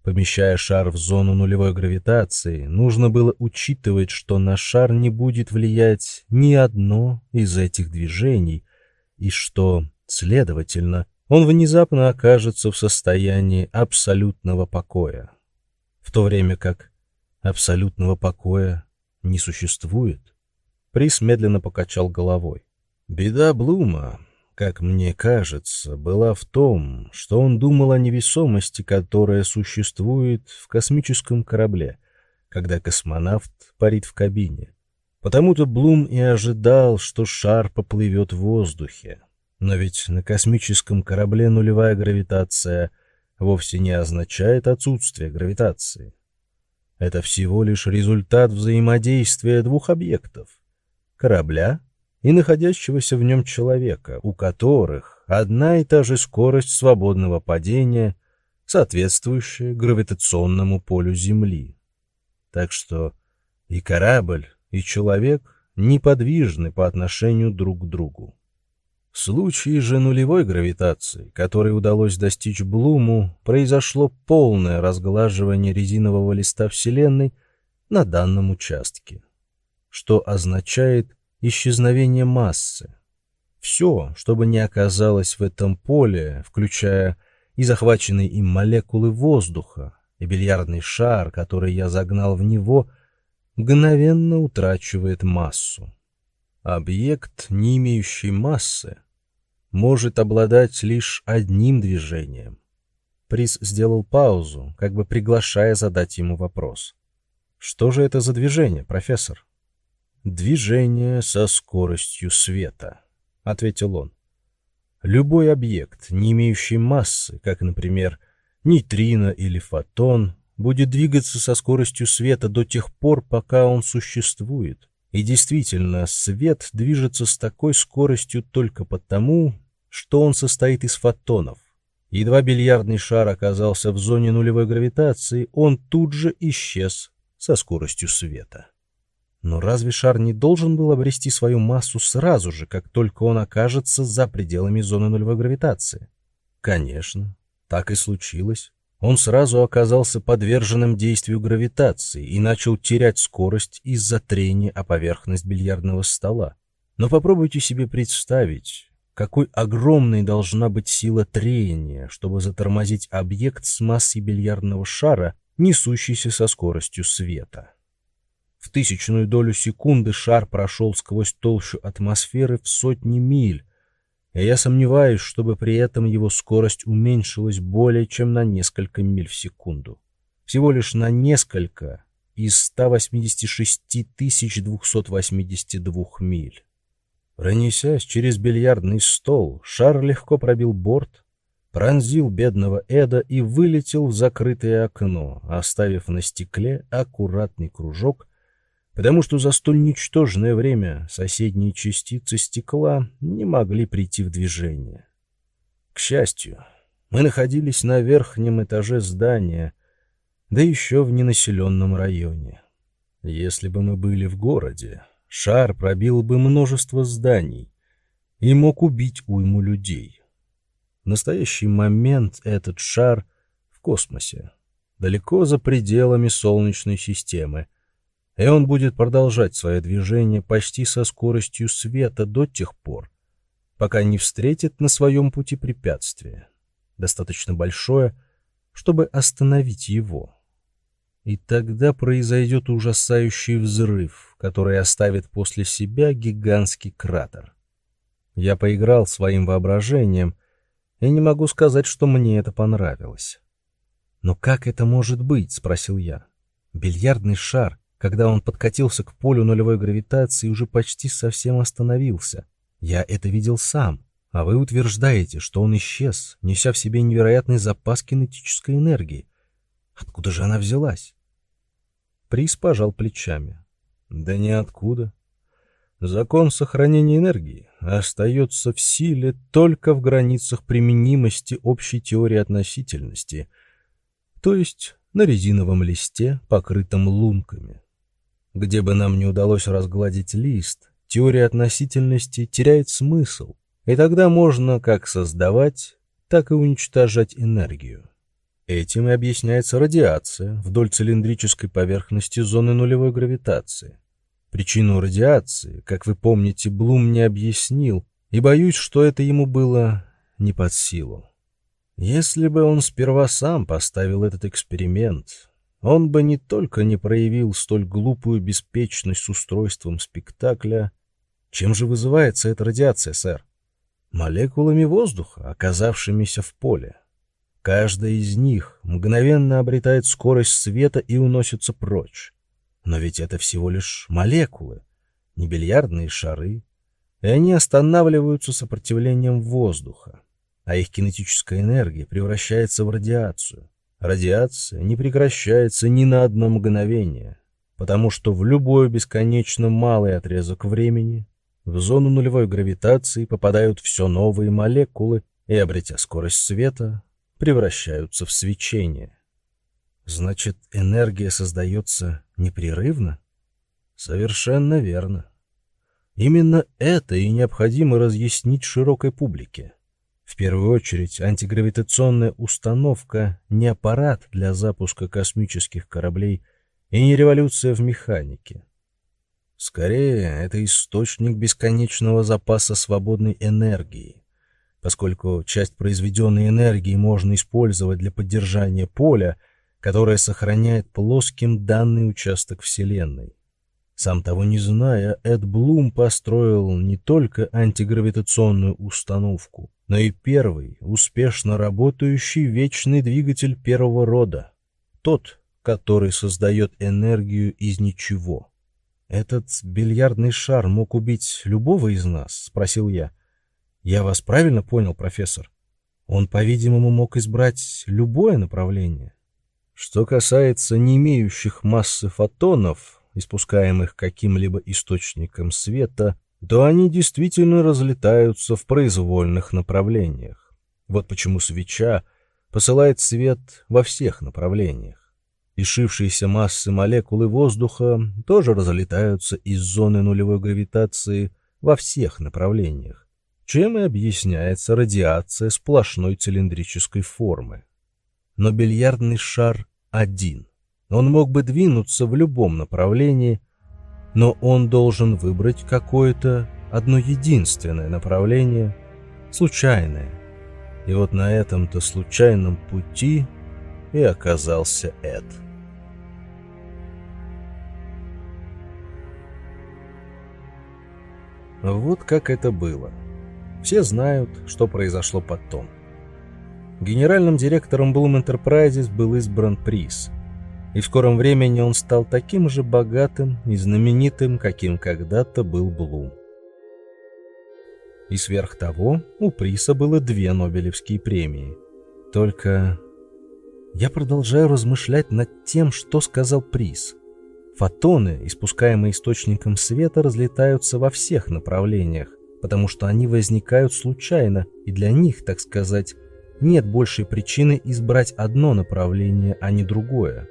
Помещая шар в зону нулевой гравитации, нужно было учитывать, что на шар не будет влиять ни одно из этих движений, и что, следовательно, он внезапно окажется в состоянии абсолютного покоя. В то время как Абсолютного покоя не существует. Прис медленно покачал головой. Беда Блума, как мне кажется, была в том, что он думал о невесомости, которая существует в космическом корабле, когда космонавт парит в кабине. Потому-то Блум и ожидал, что шар поплывет в воздухе. Но ведь на космическом корабле нулевая гравитация вовсе не означает отсутствие гравитации. Это всего лишь результат взаимодействия двух объектов — корабля и находящегося в нем человека, у которых одна и та же скорость свободного падения, соответствующая гравитационному полю Земли. Так что и корабль, и человек неподвижны по отношению друг к другу. В случае же нулевой гравитации, которой удалось достичь Блуму, произошло полное разглаживание резинового листа Вселенной на данном участке, что означает исчезновение массы. Все, что бы ни оказалось в этом поле, включая и захваченные им молекулы воздуха, и бильярдный шар, который я загнал в него, мгновенно утрачивает массу. Объект, не имеющий массы, может обладать лишь одним движением. Приз сделал паузу, как бы приглашая задать ему вопрос. Что же это за движение, профессор? Движение со скоростью света, ответил он. Любой объект, не имеющий массы, как, например, нейтрино или фотон, будет двигаться со скоростью света до тех пор, пока он существует. И действительно, свет движется с такой скоростью только потому, что он состоит из фотонов. Едва бильярдный шар оказался в зоне нулевой гравитации, он тут же исчез со скоростью света. Но разве шар не должен был обрести свою массу сразу же, как только он окажется за пределами зоны нулевой гравитации? Конечно, так и случилось. Он сразу оказался подверженным действию гравитации и начал терять скорость из-за трения о поверхность бильярдного стола. Но попробуйте себе представить, какой огромной должна быть сила трения, чтобы затормозить объект с массой бильярдного шара, несущийся со скоростью света. В тысячную долю секунды шар прошел сквозь толщу атмосферы в сотни миль, и я сомневаюсь, чтобы при этом его скорость уменьшилась более чем на несколько миль в секунду. Всего лишь на несколько из 186 282 миль. Пронесясь через бильярдный стол, шар легко пробил борт, пронзил бедного Эда и вылетел в закрытое окно, оставив на стекле аккуратный кружок, потому что за столь ничтожное время соседние частицы стекла не могли прийти в движение. К счастью, мы находились на верхнем этаже здания, да еще в ненаселенном районе. Если бы мы были в городе, шар пробил бы множество зданий и мог убить уйму людей. В настоящий момент этот шар в космосе, далеко за пределами Солнечной системы, и он будет продолжать свое движение почти со скоростью света до тех пор, пока не встретит на своем пути препятствие, достаточно большое, чтобы остановить его. И тогда произойдет ужасающий взрыв, который оставит после себя гигантский кратер. Я поиграл своим воображением и не могу сказать, что мне это понравилось. «Но как это может быть?» — спросил я. «Бильярдный шар, когда он подкатился к полю нулевой гравитации, уже почти совсем остановился. Я это видел сам, а вы утверждаете, что он исчез, неся в себе невероятный запас кинетической энергии. Откуда же она взялась?» Приз пожал плечами. «Да ниоткуда. Закон сохранения энергии остается в силе только в границах применимости общей теории относительности, то есть на резиновом листе, покрытом лунками. Где бы нам не удалось разгладить лист, теория относительности теряет смысл, и тогда можно как создавать, так и уничтожать энергию. Этим и объясняется радиация вдоль цилиндрической поверхности зоны нулевой гравитации. Причину радиации, как вы помните, Блум не объяснил, и боюсь, что это ему было не под силу. Если бы он сперва сам поставил этот эксперимент, он бы не только не проявил столь глупую беспечность с устройством спектакля. Чем же вызывается эта радиация, сэр? Молекулами воздуха, оказавшимися в поле. Каждая из них мгновенно обретает скорость света и уносится прочь. Но ведь это всего лишь молекулы, не бильярдные шары, и они останавливаются сопротивлением воздуха, а их кинетическая энергия превращается в радиацию. Радиация не прекращается ни на одно мгновение, потому что в любой бесконечно малый отрезок времени в зону нулевой гравитации попадают все новые молекулы и, обретя скорость света, превращаются в свечение. Значит, энергия создается непрерывно? Совершенно верно. Именно это и необходимо разъяснить широкой публике. В первую очередь, антигравитационная установка не аппарат для запуска космических кораблей и не революция в механике. Скорее, это источник бесконечного запаса свободной энергии, поскольку часть произведенной энергии можно использовать для поддержания поля, которая сохраняет плоским данный участок Вселенной. Сам того не зная, Эд Блум построил не только антигравитационную установку, но и первый, успешно работающий вечный двигатель первого рода. Тот, который создает энергию из ничего. «Этот бильярдный шар мог убить любого из нас?» — спросил я. «Я вас правильно понял, профессор? Он, по-видимому, мог избрать любое направление». Что касается не имеющих массы фотонов, испускаемых каким-либо источником света, то они действительно разлетаются в произвольных направлениях. Вот почему свеча посылает свет во всех направлениях. Лишившиеся массы молекулы воздуха тоже разлетаются из зоны нулевой гравитации во всех направлениях, чем и объясняется радиация сплошной цилиндрической формы. Но бильярдный шар один. Он мог бы двинуться в любом направлении, но он должен выбрать какое-то одно единственное направление, случайное. И вот на этом-то случайном пути и оказался Эд. Вот как это было. Все знают, что произошло потом. Генеральным директором Bloom Enterprises был избран Приз – и в скором времени он стал таким же богатым и знаменитым, каким когда-то был Блум. И сверх того, у Приса было две Нобелевские премии. Только я продолжаю размышлять над тем, что сказал Прис. Фотоны, испускаемые источником света, разлетаются во всех направлениях, потому что они возникают случайно, и для них, так сказать, нет большей причины избрать одно направление, а не другое.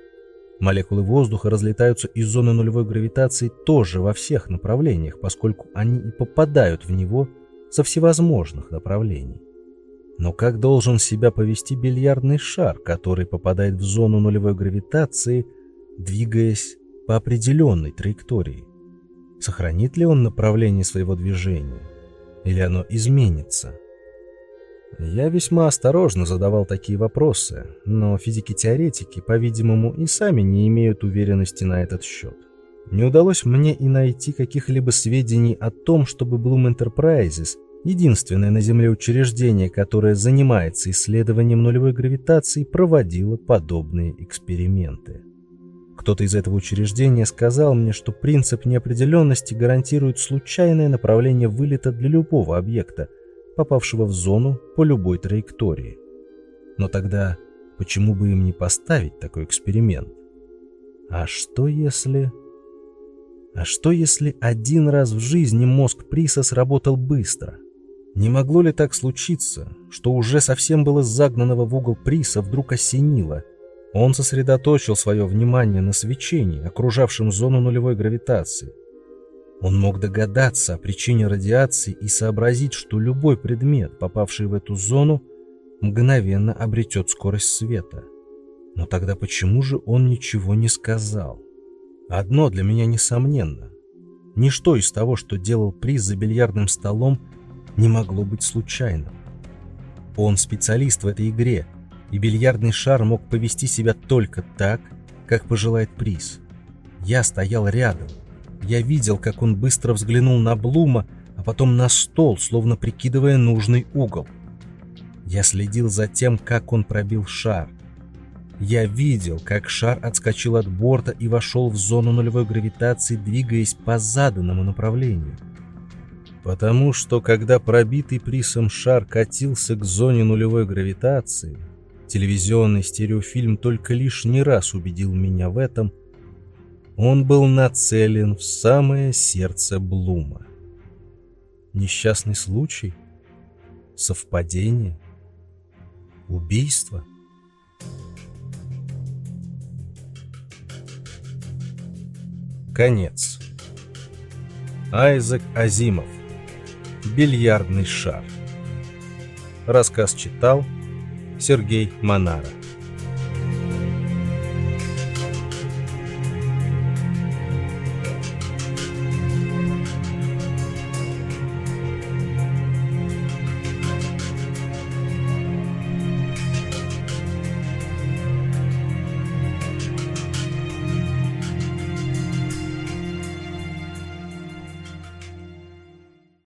Молекулы воздуха разлетаются из зоны нулевой гравитации тоже во всех направлениях, поскольку они и попадают в него со всевозможных направлений. Но как должен себя повести бильярдный шар, который попадает в зону нулевой гравитации, двигаясь по определенной траектории? Сохранит ли он направление своего движения? Или оно изменится? Я весьма осторожно задавал такие вопросы, но физики-теоретики, по-видимому, и сами не имеют уверенности на этот счет. Не удалось мне и найти каких-либо сведений о том, чтобы Bloom Enterprises единственное на Земле учреждение, которое занимается исследованием нулевой гравитации, проводило подобные эксперименты. Кто-то из этого учреждения сказал мне, что принцип неопределенности гарантирует случайное направление вылета для любого объекта, попавшего в зону по любой траектории. Но тогда почему бы им не поставить такой эксперимент? А что если... А что если один раз в жизни мозг Приса сработал быстро – не могло ли так случиться, что уже совсем было загнанного в угол приса вдруг осенило? Он сосредоточил свое внимание на свечении, окружавшем зону нулевой гравитации. Он мог догадаться о причине радиации и сообразить, что любой предмет, попавший в эту зону, мгновенно обретет скорость света. Но тогда почему же он ничего не сказал? Одно для меня несомненно. Ничто из того, что делал приз за бильярдным столом, не могло быть случайным. Он специалист в этой игре, и бильярдный шар мог повести себя только так, как пожелает приз. Я стоял рядом. Я видел, как он быстро взглянул на Блума, а потом на стол, словно прикидывая нужный угол. Я следил за тем, как он пробил шар. Я видел, как шар отскочил от борта и вошел в зону нулевой гравитации, двигаясь по заданному направлению. Потому что, когда пробитый присом шар катился к зоне нулевой гравитации, телевизионный стереофильм только лишний раз убедил меня в этом, он был нацелен в самое сердце Блума. Несчастный случай? Совпадение? Убийство? Конец. Айзек Азимов Бильярдный шар. Рассказ читал Сергей Монара.